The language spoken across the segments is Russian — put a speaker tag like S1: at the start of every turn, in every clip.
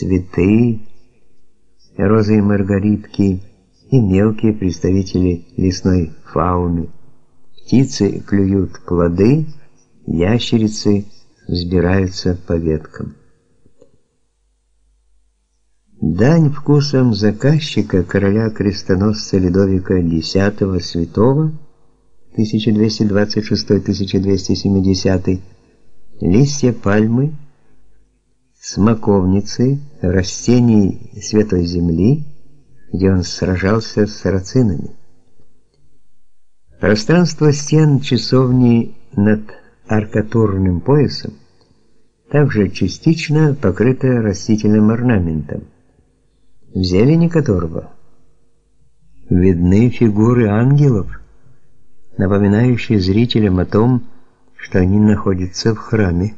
S1: цветы, розы и маргаритки и мелкие представители лесной фауны. Птицы клюют плоды, ящерицы взбираются по веткам. Дань вкусам заказчика короля-крестоносца Людовика X Святого 1226-1270 листья пальмы, смоковницы, растений Святой Земли, где он сражался с сарацинами. Пространство стен часовни над аркатурным поясом также частично покрыто растительным орнаментом в зелени которого видны фигуры ангелов, напоминающие зрителям о том, что они находятся в храме.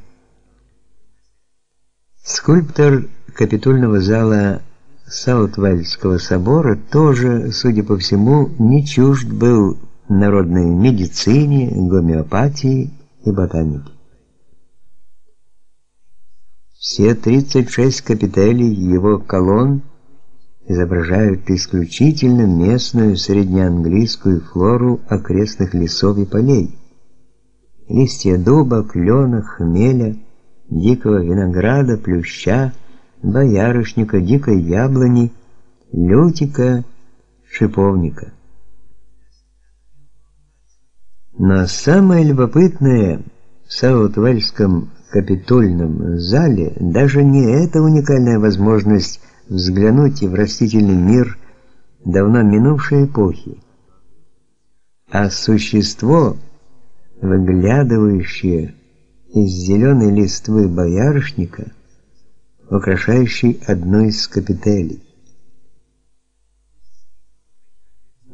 S1: Скульптор капитульного зала Саутвальдского собора тоже, судя по всему, не чужд был народной медицине, гомеопатии и ботанике. Все 36 капителей его колонн изображают исключительно местную среднеанглийскую флору окрестных лесов и полей. Листья дуба, клена, хмеля, дикого винограда, плюща, боярышника, дикой яблони, лютика, шиповника. Но самое любопытное в Саутвельском капитольном зале даже не эта уникальная возможность взглянуть в растительный мир давно минувшей эпохи, а существо, выглядывающее из зеленой листвы боярышника, украшающий одну из капителей.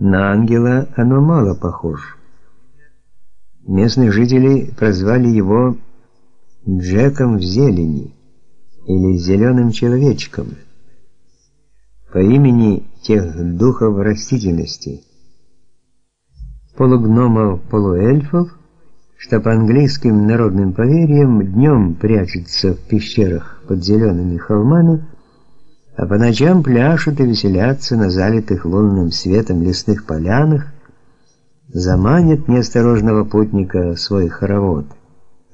S1: На ангела оно мало похож. Местные жители прозвали его Джеком в зелени или зеленым человечком по имени тех духов растительности, полугномов, полуэльфов, что по английским народным поверьям днем прячутся в пещерах под зелеными холмами, а по ночам пляшут и веселятся на залитых лунным светом лесных полянах, заманят неосторожного путника в свой хоровод,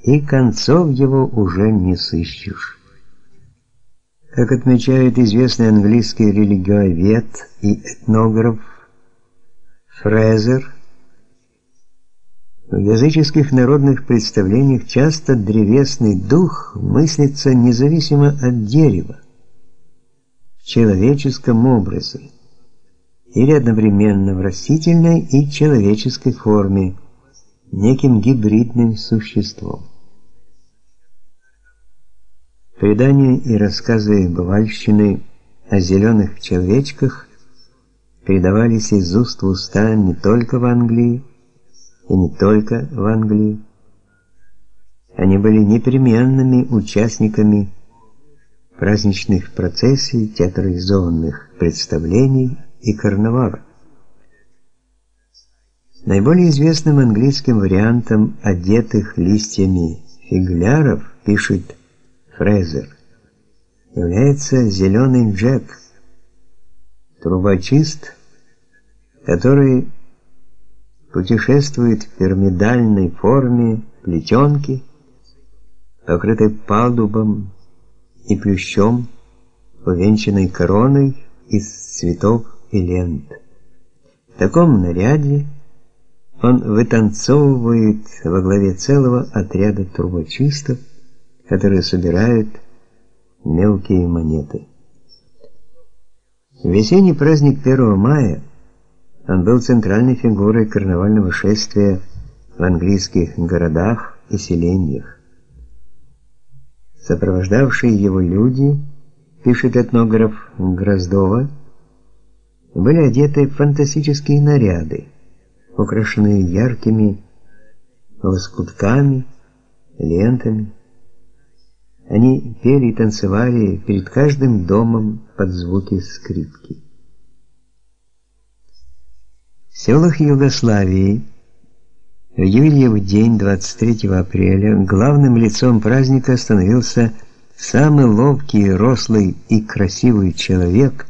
S1: и концов его уже не сыщешь. Как отмечает известный английский религиовед и этнограф Фрезер, в языческих народных представлениях часто древесный дух мыслится независимо от дерева, в человеческом образе, или одновременно в растительной и человеческой форме, неким гибридным существом. Предания и рассказы бывальщины о зеленых человечках передавались из уст в уста не только в Англии, и не только в Англии. Они были непременными участниками праздничных процессий, театрализованных представлений и карнавала. Наиболее известным английским вариантом одетых листьями фигляров пишет Фрезер является зеленый Джек, трубочист, который путешествует в пирамидальной форме плетенки, покрытой палубом и плющом, увенчанной короной из цветов и лент. В таком наряде он вытанцовывает во главе целого отряда трубочистов, которые собирают мелкие монеты. Весенний праздник 1 мая он был центральной фигурой карнавального шествия в английских городах и селениях. Сопровождавшие его люди, пишет этнограф Гроздова, были одеты в фантастические наряды, украшенные яркими лоскутками, лентами, они пели и танцевали перед каждым домом под звуки скрипки. В селах Югославии. В Юльев день 23 апреля главным лицом праздника становился Самый ловкий, рослый и красивый человек